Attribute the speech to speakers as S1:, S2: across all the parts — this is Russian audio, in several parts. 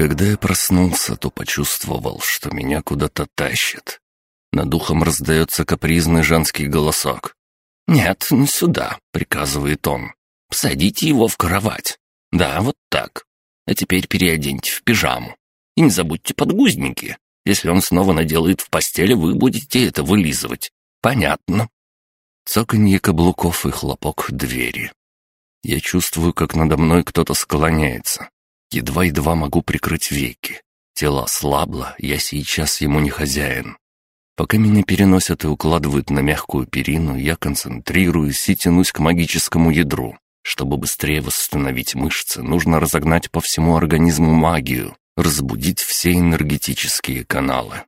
S1: Когда я проснулся, то почувствовал, что меня куда-то тащит. Над ухом раздается капризный женский голосок. «Нет, не сюда», — приказывает он. «Посадите его в кровать. Да, вот так. А теперь переоденьте в пижаму. И не забудьте подгузники. Если он снова наделает в постели, вы будете это вылизывать. Понятно». Цоканье каблуков и хлопок двери. Я чувствую, как надо мной кто-то склоняется. Едва-едва могу прикрыть веки. Тело ослабло, я сейчас ему не хозяин. Пока меня переносят и укладывают на мягкую перину, я концентрируюсь и тянусь к магическому ядру. Чтобы быстрее восстановить мышцы, нужно разогнать по всему организму магию, разбудить все энергетические каналы.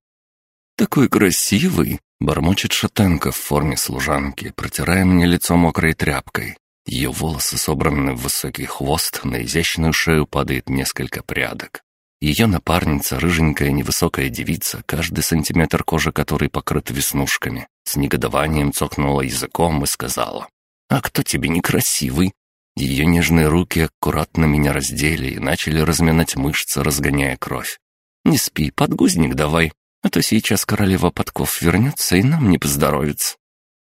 S1: «Такой красивый!» — бормочет шатенка в форме служанки, протирая мне лицо мокрой тряпкой. Ее волосы собраны в высокий хвост, на изящную шею падает несколько прядок. Ее напарница, рыженькая невысокая девица, каждый сантиметр кожи которой покрыт веснушками, с негодованием цокнула языком и сказала, «А кто тебе некрасивый?» Ее нежные руки аккуратно меня раздели и начали разминать мышцы, разгоняя кровь. «Не спи, подгузник давай, а то сейчас королева подков вернется и нам не поздоровится».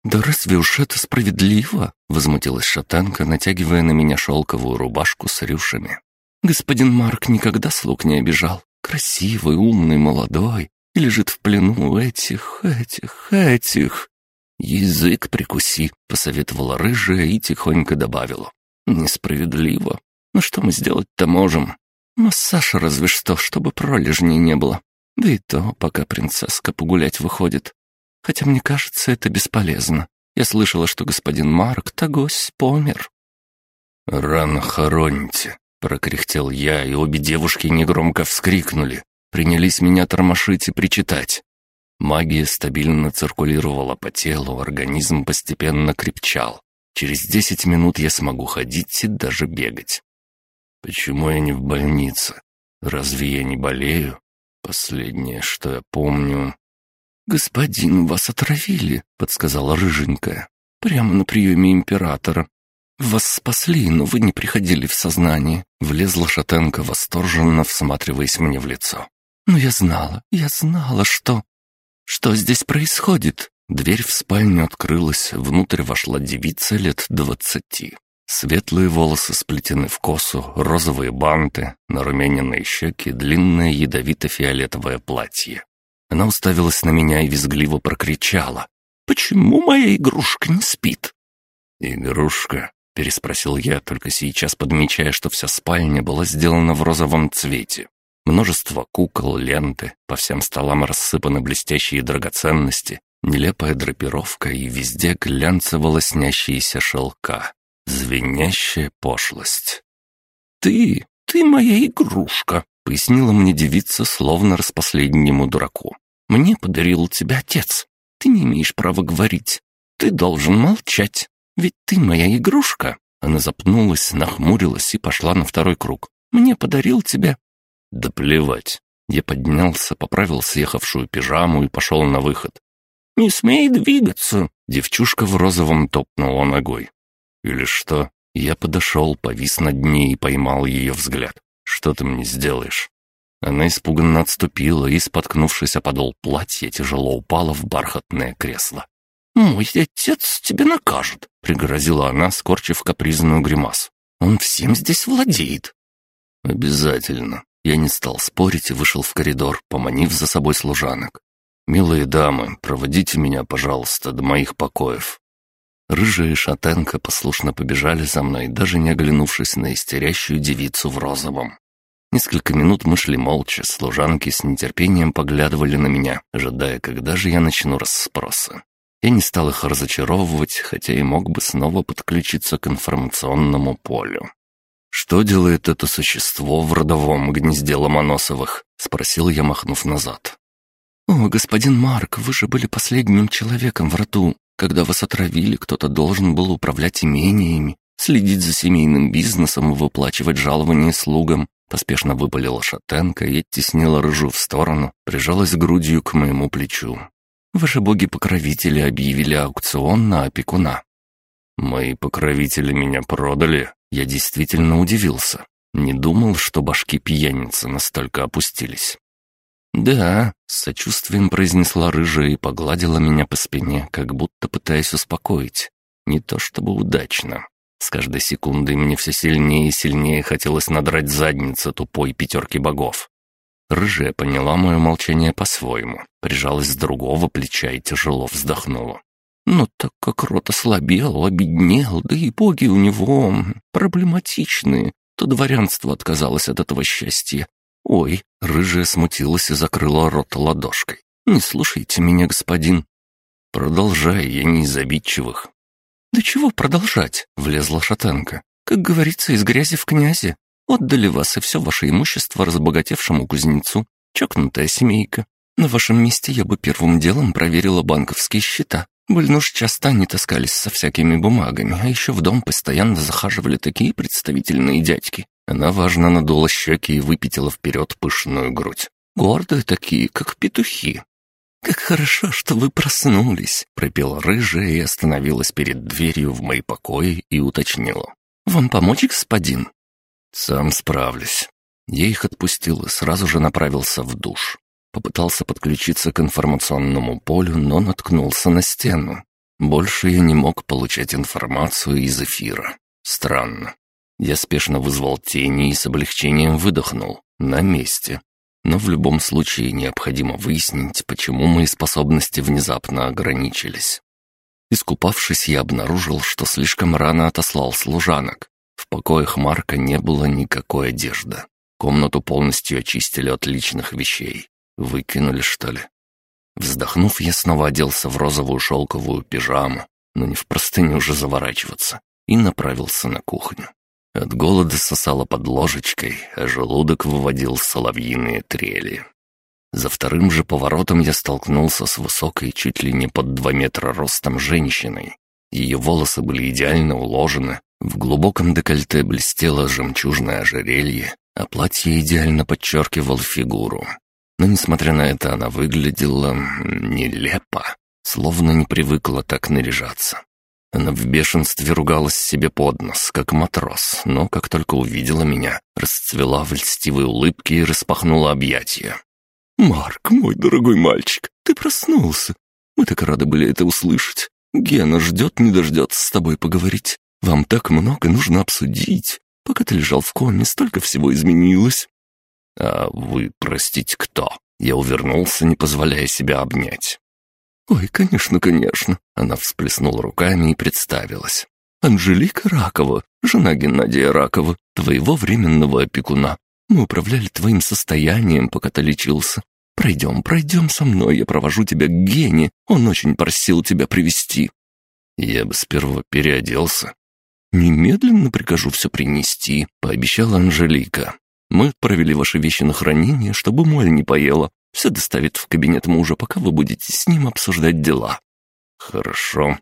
S1: «Да разве уж это справедливо?» — возмутилась шатенка, натягивая на меня шелковую рубашку с рюшами. «Господин Марк никогда слуг не обижал. Красивый, умный, молодой. И лежит в плену этих, этих, этих». «Язык прикуси», — посоветовала рыжая и тихонько добавила. «Несправедливо. Ну что мы сделать-то можем? Массаж разве что, чтобы пролежней не было. Да и то, пока принцесска погулять выходит. Хотя мне кажется, это бесполезно. Я слышала, что господин Марк Тагось помер». «Рано хороните», — прокряхтел я, и обе девушки негромко вскрикнули. Принялись меня тормошить и причитать. Магия стабильно циркулировала по телу, организм постепенно крепчал. Через десять минут я смогу ходить и даже бегать. Почему я не в больнице? Разве я не болею? Последнее, что я помню...
S2: «Господин, вас отравили», — подсказала рыженькая. «Прямо на приеме императора. Вас спасли, но вы не приходили в сознание».
S1: Влезла шатенка, восторженно всматриваясь мне в лицо.
S2: «Но я знала, я знала, что... Что здесь происходит?»
S1: Дверь в спальню открылась, внутрь вошла девица лет двадцати. Светлые волосы сплетены в косу, розовые банты, нарумяненные щеки, длинное ядовито-фиолетовое платье. Она уставилась на меня и визгливо прокричала. «Почему моя игрушка не спит?» «Игрушка?» — переспросил я, только сейчас подмечая, что вся спальня была сделана в розовом цвете. Множество кукол, ленты, по всем столам рассыпаны блестящие драгоценности, нелепая драпировка и везде глянцево-лоснящиеся шелка. Звенящая пошлость.
S2: «Ты, ты моя игрушка», —
S1: пояснила мне девица, словно распоследнему дураку.
S2: Мне подарил тебя отец. Ты не имеешь права говорить. Ты должен молчать. Ведь ты моя игрушка».
S1: Она запнулась, нахмурилась и пошла на второй круг.
S2: «Мне подарил тебя».
S1: «Да плевать». Я поднялся, поправил съехавшую пижаму и пошел на выход.
S2: «Не смей двигаться!»
S1: Девчушка в розовом топнула ногой. «Или что?» Я подошел, повис над ней и поймал ее взгляд. «Что ты мне сделаешь?» Она испуганно отступила и, споткнувшись о подол платья, тяжело упала в бархатное кресло.
S2: «Мой отец тебя накажет», — пригрозила она, скорчив капризную гримасу. «Он всем здесь владеет».
S1: «Обязательно». Я не стал спорить и вышел в коридор, поманив за собой служанок. «Милые дамы, проводите меня, пожалуйста, до моих покоев». Рыжая и шатенка послушно побежали за мной, даже не оглянувшись на истерящую девицу в розовом. Несколько минут мы шли молча, служанки с нетерпением поглядывали на меня, ожидая, когда же я начну расспросы. Я не стал их разочаровывать, хотя и мог бы снова подключиться к информационному полю. «Что делает это существо в родовом гнезде Ломоносовых?» — спросил я, махнув назад.
S2: «О, господин Марк, вы же были последним человеком в роду. Когда вас отравили, кто-то должен был управлять имениями, следить за семейным бизнесом и выплачивать жалования слугам. Поспешно выпалила шатенка и оттеснила рыжу в сторону, прижалась грудью к моему плечу. «Ваши боги-покровители объявили аукцион на опекуна».
S1: «Мои покровители меня продали?» Я действительно удивился. Не думал, что башки пьяницы настолько опустились. «Да», — с сочувствием произнесла рыжая и погладила меня по спине, как будто пытаясь успокоить. Не то чтобы удачно. С каждой секундой мне все сильнее и сильнее хотелось надрать задницу тупой пятерки богов. Рыжая поняла мое молчание по-своему, прижалась с другого плеча и тяжело вздохнула. Но так как рот ослабел, обеднел, да и боги у него проблематичные, то дворянство отказалось от этого счастья. Ой, рыжая смутилась и закрыла рот ладошкой. «Не слушайте меня, господин». «Продолжай, я не из обидчивых». «Да чего продолжать?» — влезла шатенка. «Как говорится, из грязи в князи. Отдали вас и все ваше имущество разбогатевшему кузнецу. Чокнутая семейка. На вашем месте я бы первым делом проверила банковские счета. Больно уж часто они таскались со всякими бумагами, а еще в дом постоянно захаживали такие представительные дядьки. Она важно надула щеки и выпятила вперед пышную грудь. Гордые такие, как петухи. «Как хорошо, что вы проснулись», — пропела рыжая и остановилась перед дверью в мои покои и уточнила. «Вам помочь, господин?» «Сам справлюсь». Я их отпустил и сразу же направился в душ. Попытался подключиться к информационному полю, но наткнулся на стену. Больше я не мог получать информацию из эфира. Странно. Я спешно вызвал тени и с облегчением выдохнул. На месте. Но в любом случае необходимо выяснить, почему мои способности внезапно ограничились. Искупавшись, я обнаружил, что слишком рано отослал служанок. В покоях Марка не было никакой одежды. Комнату полностью очистили от личных вещей. Выкинули, что ли? Вздохнув, я снова оделся в розовую шелковую пижаму, но не в простыню уже заворачиваться, и направился на кухню. От голода сосало под ложечкой, а желудок выводил соловьиные трели. За вторым же поворотом я столкнулся с высокой, чуть ли не под два метра ростом женщиной. Ее волосы были идеально уложены, в глубоком декольте блестело жемчужное ожерелье, а платье идеально подчеркивало фигуру. Но, несмотря на это, она выглядела нелепо, словно не привыкла так наряжаться. Она в бешенстве ругалась себе под нос, как матрос, но как только увидела меня, расцвела в льстивой улыбке и распахнула объятия. «Марк, мой дорогой мальчик, ты проснулся. Мы так рады были это услышать. Гена ждет, не дождется с тобой поговорить. Вам так много нужно обсудить. Пока ты лежал в коме, столько всего изменилось. «А вы, простите, кто?» Я увернулся, не позволяя себя обнять. «Ой, конечно, конечно!» Она всплеснула руками и представилась. «Анжелика Ракова, жена Геннадия Ракова, твоего временного опекуна. Мы управляли твоим состоянием, пока ты лечился. Пройдем, пройдем со мной, я провожу тебя к Гене. Он очень просил тебя привести. Я бы сперва переоделся. «Немедленно прикажу все принести», — пообещала Анжелика. Мы отправили ваши вещи на хранение, чтобы моль не поела. Все доставит в кабинет мужа, пока вы будете с ним обсуждать дела». «Хорошо».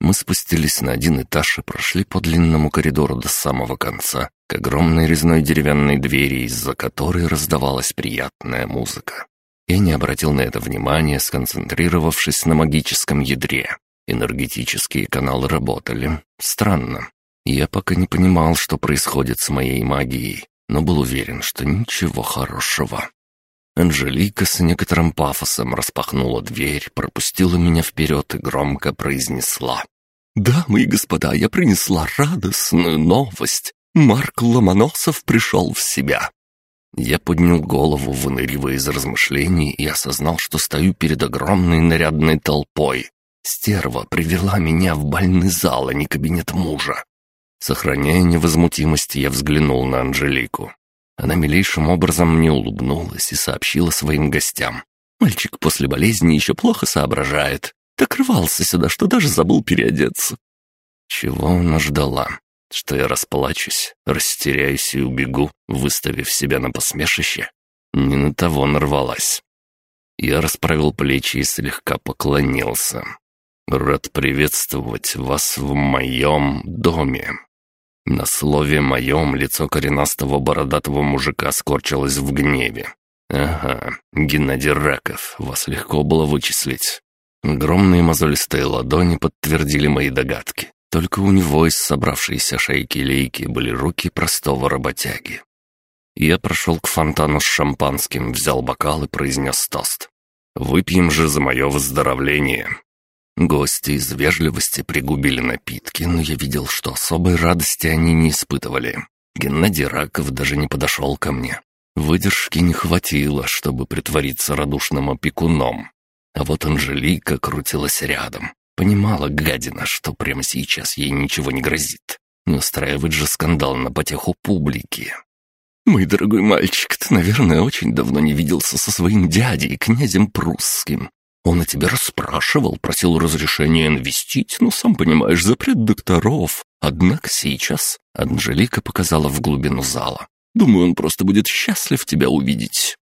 S1: Мы спустились на один этаж и прошли по длинному коридору до самого конца, к огромной резной деревянной двери, из-за которой раздавалась приятная музыка. Я не обратил на это внимания, сконцентрировавшись на магическом ядре. Энергетические каналы работали. Странно. Я пока не понимал, что происходит с моей магией, но был уверен, что ничего хорошего. Анжелика с некоторым пафосом распахнула дверь, пропустила меня вперед и громко произнесла. «Дамы и господа, я принесла радостную новость. Марк Ломоносов пришел в себя». Я поднял голову, выныривая из размышлений, и осознал, что стою перед огромной нарядной толпой. Стерва привела меня в больный зал, а не кабинет мужа. Сохраняя невозмутимость, я взглянул на Анжелику. Она милейшим образом мне улыбнулась и сообщила своим гостям. «Мальчик после болезни еще плохо соображает. Так рвался сюда, что даже забыл переодеться». Чего она ждала? Что я расплачусь, растеряюсь и убегу, выставив себя на посмешище? Не на того нарвалась. Я расправил плечи и слегка поклонился. «Рад приветствовать вас в моем доме», на слове моем лицо коренастого бородатого мужика скорчилось в гневе. «Ага, Геннадий Раков, вас легко было вычислить». Огромные мозолистые ладони подтвердили мои догадки. Только у него из собравшейся шейки-лейки были руки простого работяги. Я прошел к фонтану с шампанским, взял бокал и произнес тост. «Выпьем же за мое выздоровление». Гости из вежливости пригубили напитки, но я видел, что особой радости они не испытывали. Геннадий Раков даже не подошел ко мне. Выдержки не хватило, чтобы притвориться радушным опекуном. А вот Анжелика крутилась рядом. Понимала гадина, что прямо сейчас ей ничего не грозит. Не устраивать же скандал на потеху публики. «Мой дорогой мальчик, ты, наверное, очень давно не виделся со своим дядей, князем прусским. Он о тебе расспрашивал, просил разрешения навестить, но, сам понимаешь, запрет докторов. Однако сейчас Анжелика показала в глубину зала. Думаю, он просто будет счастлив тебя увидеть.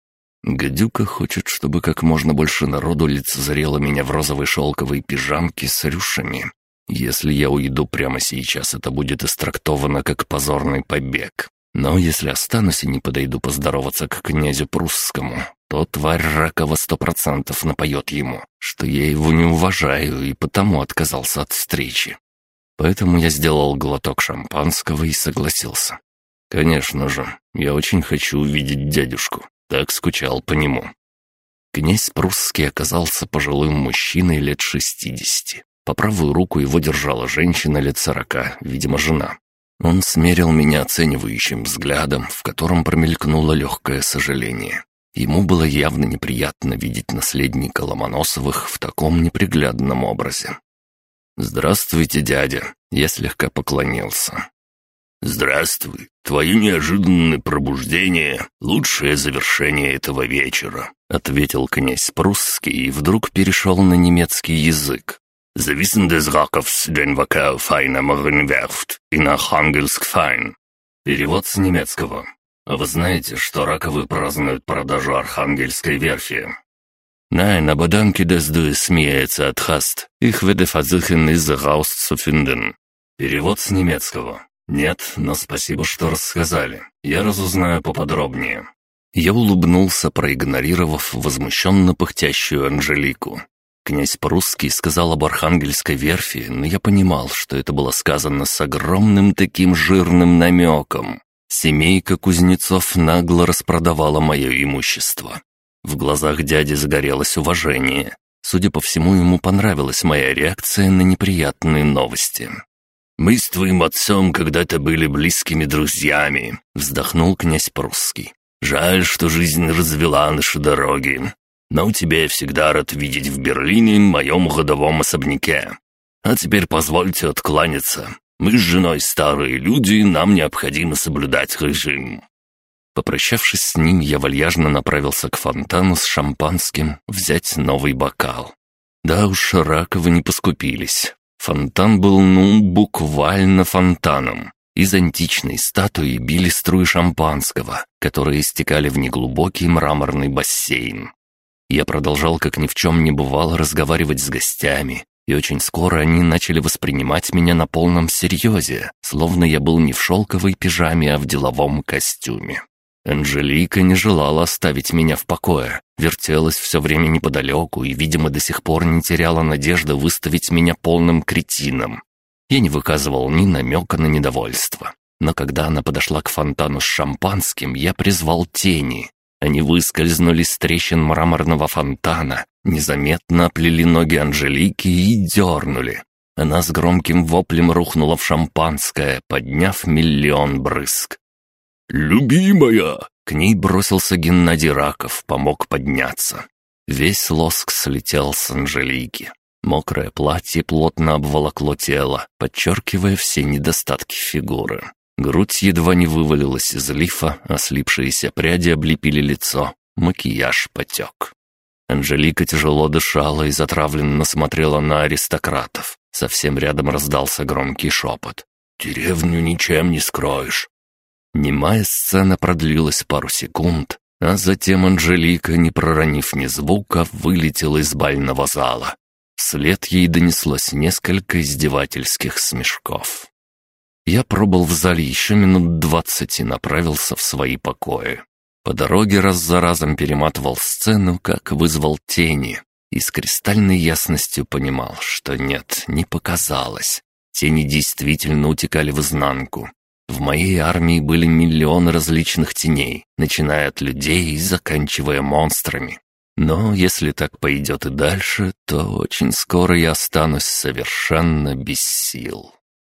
S1: Гадюка хочет, чтобы как можно больше народу лицезрело меня в розовой шелковой пижамке с рюшами. Если я уйду прямо сейчас, это будет истрактовано как позорный побег. Но если останусь и не подойду поздороваться к князю прусскому, то тварь Ракова сто процентов напоет ему, что я его не уважаю и потому отказался от встречи. Поэтому я сделал глоток шампанского и согласился. Конечно же, я очень хочу увидеть дядюшку. Так скучал по нему. Князь Прусский оказался пожилым мужчиной лет шестидесяти. По правую руку его держала женщина лет сорока, видимо, жена. Он смерил меня оценивающим взглядом, в котором промелькнуло легкое сожаление. Ему было явно неприятно видеть наследника Ломоносовых в таком неприглядном образе. «Здравствуйте, дядя!» Я слегка поклонился.
S3: «Здравствуй. Твое неожиданное пробуждение — лучшее завершение этого вечера», — ответил князь прусский и вдруг перешел на немецкий язык. «The Wissen des Rakofs, den Verkehr feiner Marienwerft in Archangельск fein». Перевод с немецкого. Вы знаете, что раковы празднуют продажу Архангельской верфи? Nein, aber danke, dass du es mir jetzt hast. Ich werde versuchen, es. Перевод с немецкого. «Нет, но спасибо, что рассказали. Я разузнаю поподробнее». Я улыбнулся, проигнорировав возмущенно пыхтящую Анжелику. Князь по-русски сказал об Архангельской верфи, но я понимал, что это было сказано с огромным таким жирным намеком. Семейка кузнецов нагло распродавала мое имущество. В глазах дяди загорелось уважение. Судя по всему, ему понравилась моя реакция на неприятные новости. «Мы с твоим отцом когда-то были близкими друзьями», — вздохнул князь Прусский. «Жаль, что жизнь развела наши дороги. Но тебя я всегда рад видеть в Берлине, моем годовом особняке. А теперь позвольте откланяться. Мы с женой старые люди, нам необходимо соблюдать режим». Попрощавшись с ним, я вальяжно направился к фонтану с шампанским взять новый бокал. Да уж, раковы не поскупились. Фонтан был, ну, буквально фонтаном. Из античной статуи били струи шампанского, которые стекали в неглубокий мраморный бассейн. Я продолжал, как ни в чем не бывало, разговаривать с гостями, и очень скоро они начали воспринимать меня на полном серьезе, словно я был не в шелковой пижаме, а в деловом костюме. Анжелика не желала оставить меня в покое, вертелась все время неподалеку и, видимо, до сих пор не теряла надежды выставить меня полным кретином. Я не выказывал ни намека на недовольство. Но когда она подошла к фонтану с шампанским, я призвал тени. Они выскользнули с трещин мраморного фонтана, незаметно оплели ноги Анжелики и дернули. Она с громким воплем рухнула в шампанское, подняв миллион брызг. «Любимая!» К ней бросился Геннадий Раков, помог подняться. Весь лоск слетел с Анжелики. Мокрое платье плотно обволокло тело, подчеркивая все недостатки фигуры. Грудь едва не вывалилась из лифа, а слипшиеся пряди облепили лицо. Макияж потек. Анжелика тяжело дышала и затравленно смотрела на аристократов. Совсем рядом раздался громкий шепот. «Деревню ничем не скроешь. Немая сцена продлилась пару секунд, а затем Анжелика, не проронив ни звука, вылетела из бального зала. Вслед ей донеслось несколько издевательских смешков. Я пробыл в зале еще минут двадцать и направился в свои покои. По дороге раз за разом перематывал сцену, как вызвал тени, и с кристальной ясностью понимал, что нет, не показалось.
S1: Тени действительно утекали в изнанку. В моей армии были миллионы различных теней, начиная от людей и заканчивая монстрами. Но если так пойдет и дальше, то очень скоро я останусь совершенно без сил.